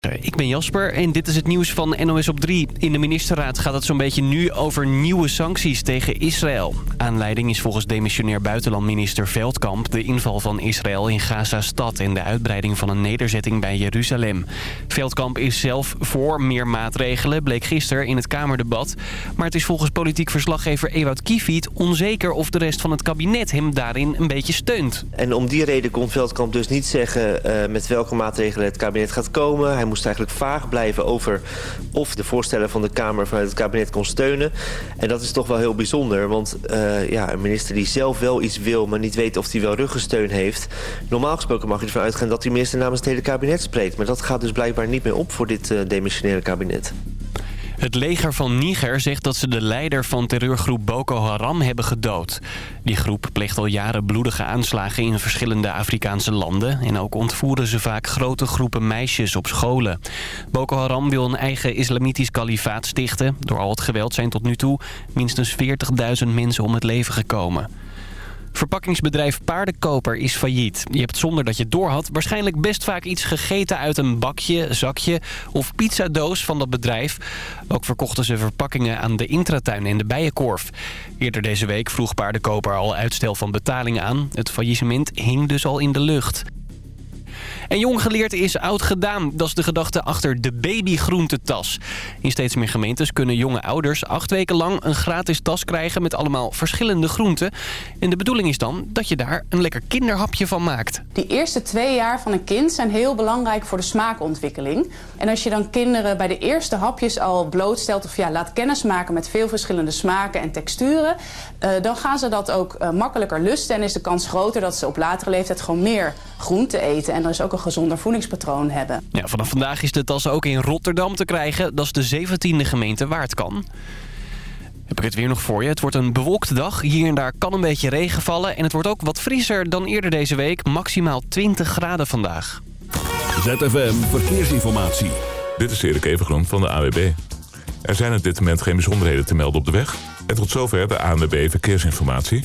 Ik ben Jasper en dit is het nieuws van NOS op 3. In de ministerraad gaat het zo'n beetje nu over nieuwe sancties tegen Israël. Aanleiding is volgens demissionair buitenlandminister Veldkamp... de inval van Israël in Gaza-stad en de uitbreiding van een nederzetting bij Jeruzalem. Veldkamp is zelf voor meer maatregelen, bleek gisteren in het Kamerdebat. Maar het is volgens politiek verslaggever Ewout Kiefiet onzeker... of de rest van het kabinet hem daarin een beetje steunt. En om die reden kon Veldkamp dus niet zeggen... Uh, met welke maatregelen het kabinet gaat komen... moest eigenlijk vaag blijven over of de voorstellen van de Kamer vanuit het kabinet kon steunen. En dat is toch wel heel bijzonder, want uh, ja, een minister die zelf wel iets wil, maar niet weet of hij wel ruggensteun heeft. Normaal gesproken mag je ervan uitgaan dat die minister namens het hele kabinet spreekt. Maar dat gaat dus blijkbaar niet meer op voor dit uh, demissionaire kabinet. Het leger van Niger zegt dat ze de leider van terreurgroep Boko Haram hebben gedood. Die groep pleegt al jaren bloedige aanslagen in verschillende Afrikaanse landen... en ook ontvoeren ze vaak grote groepen meisjes op scholen. Boko Haram wil een eigen islamitisch kalifaat stichten. Door al het geweld zijn tot nu toe minstens 40.000 mensen om het leven gekomen. Verpakkingsbedrijf Paardenkoper is failliet. Je hebt zonder dat je doorhad waarschijnlijk best vaak iets gegeten uit een bakje, zakje of pizzadoos van dat bedrijf. Ook verkochten ze verpakkingen aan de intratuin en de bijenkorf. Eerder deze week vroeg Paardenkoper al uitstel van betaling aan. Het faillissement hing dus al in de lucht. En jong geleerd is oud gedaan. Dat is de gedachte achter de babygroentetas. In steeds meer gemeentes kunnen jonge ouders acht weken lang een gratis tas krijgen met allemaal verschillende groenten. En de bedoeling is dan dat je daar een lekker kinderhapje van maakt. Die eerste twee jaar van een kind zijn heel belangrijk voor de smaakontwikkeling. En als je dan kinderen bij de eerste hapjes al blootstelt of ja, laat kennismaken met veel verschillende smaken en texturen, uh, dan gaan ze dat ook uh, makkelijker lusten en is de kans groter dat ze op latere leeftijd gewoon meer groente eten. En er is ook een gezonder voedingspatroon hebben. Ja, vanaf vandaag is de tas ook in Rotterdam te krijgen. Dat is de 17e gemeente waar het kan. Heb ik het weer nog voor je. Het wordt een bewolkte dag. Hier en daar kan een beetje regen vallen. En het wordt ook wat frisser dan eerder deze week. Maximaal 20 graden vandaag. ZFM Verkeersinformatie. Dit is Erik Evengroen van de AWB. Er zijn op dit moment geen bijzonderheden te melden op de weg. En tot zover de ANWB Verkeersinformatie.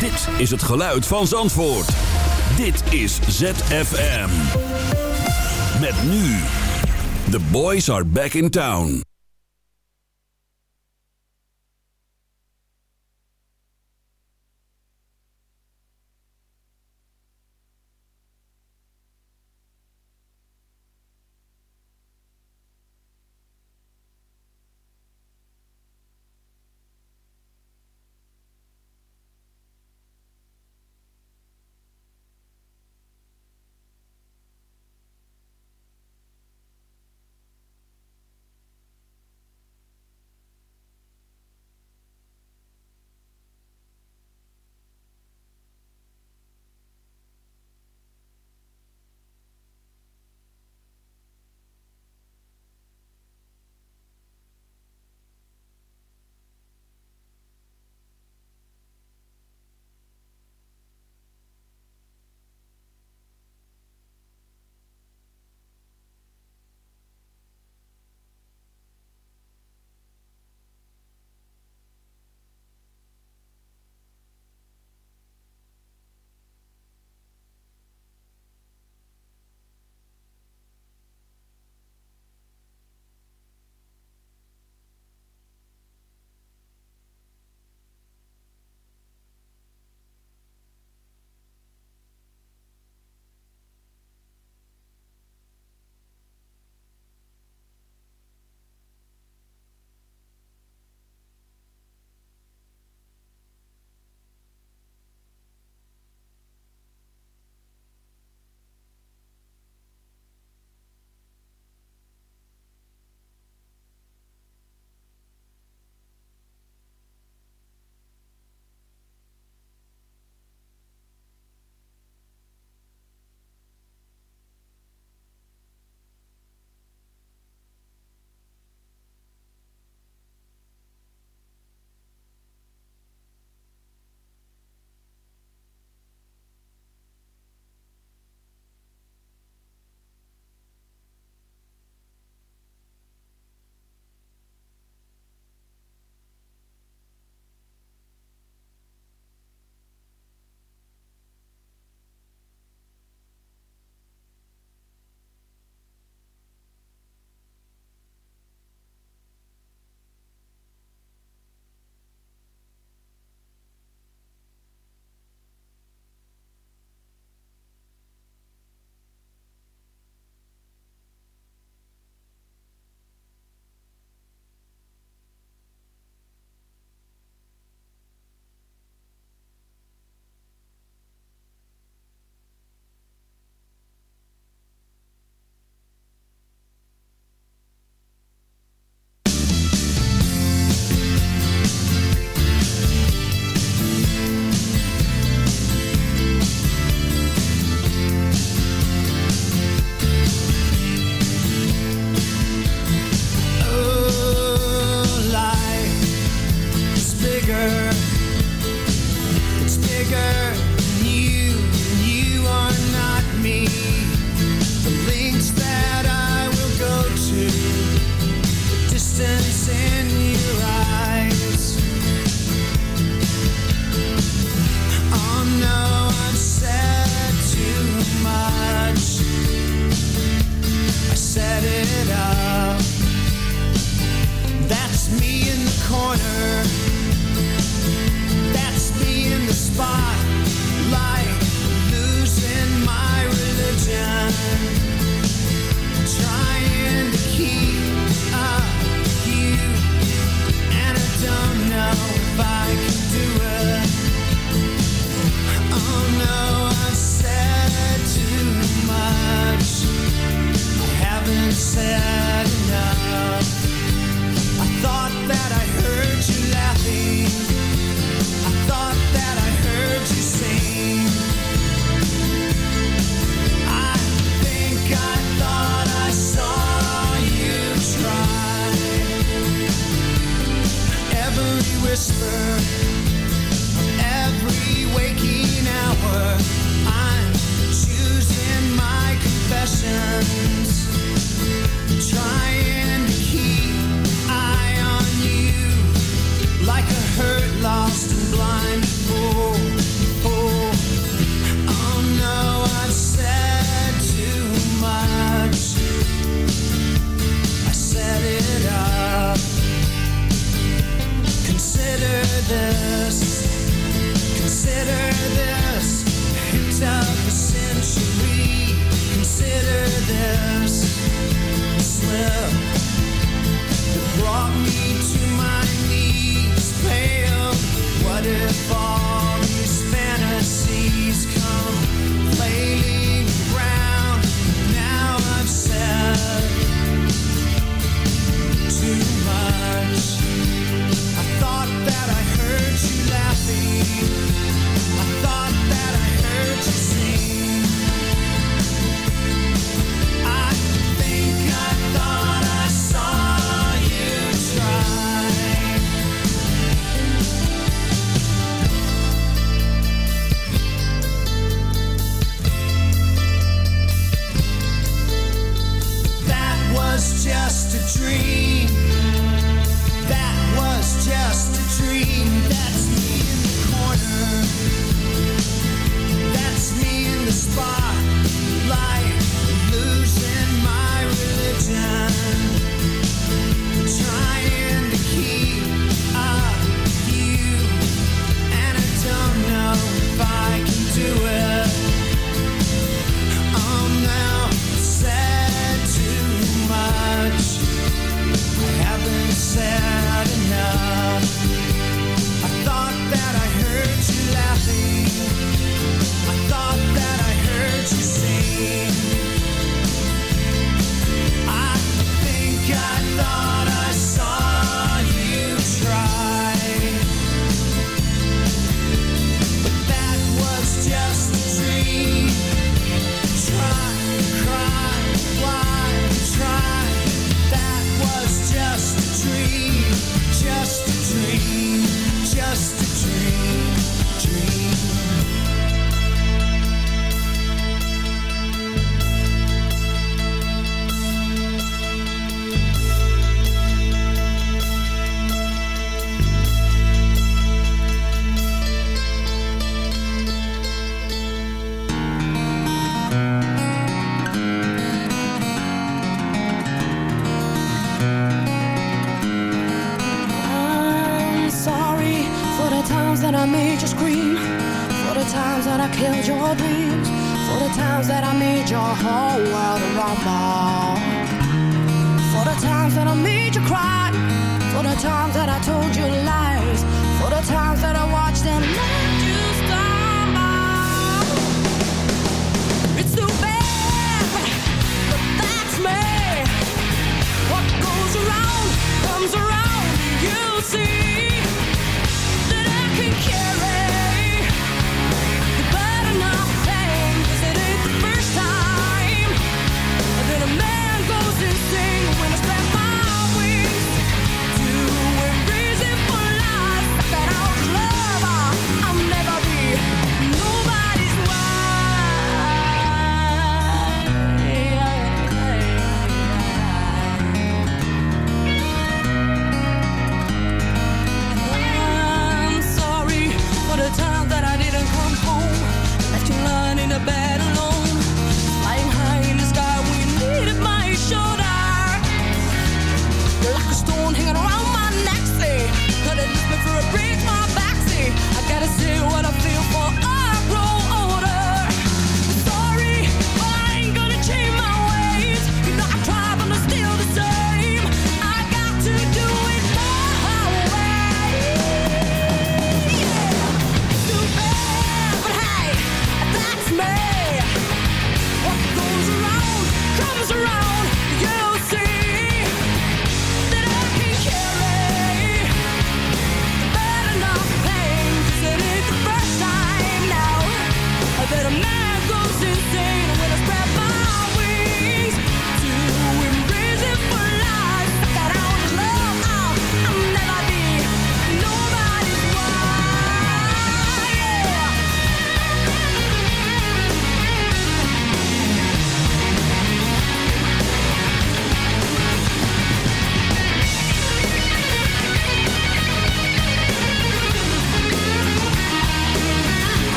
Dit is het geluid van Zandvoort. Dit is ZFM. Met nu. The boys are back in town. I'm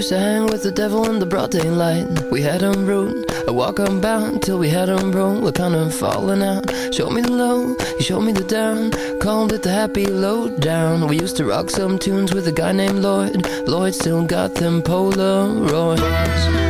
Used to hang with the devil in the broad daylight. We had him rude, a walk unbound, till we had him broke, we're kind of falling out. Showed me the low, he showed me the down, called it the happy low down. We used to rock some tunes with a guy named Lloyd. Lloyd still got them Polaroids.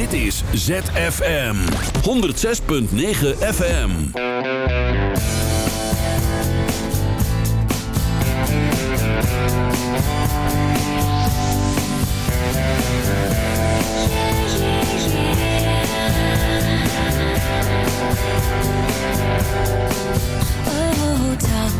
Dit is ZFM 106.9 FM. Oh, talk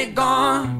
I'm gone.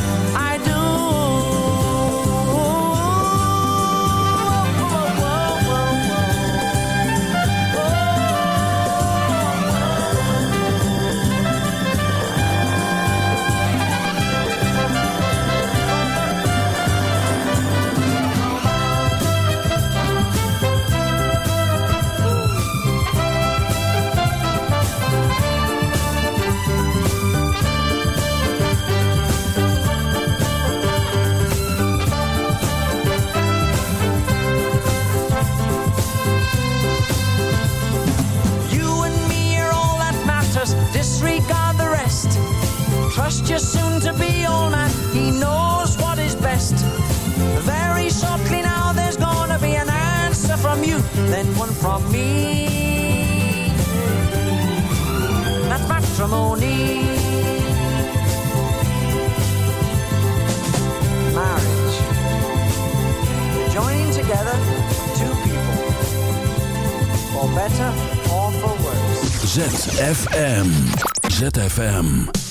to be all man. He knows what is best. Very shortly now, there's gonna be an answer from you, then one from me. That's matrimony. Marriage. Joining together two people. For better or for worse. ZFM. ZFM.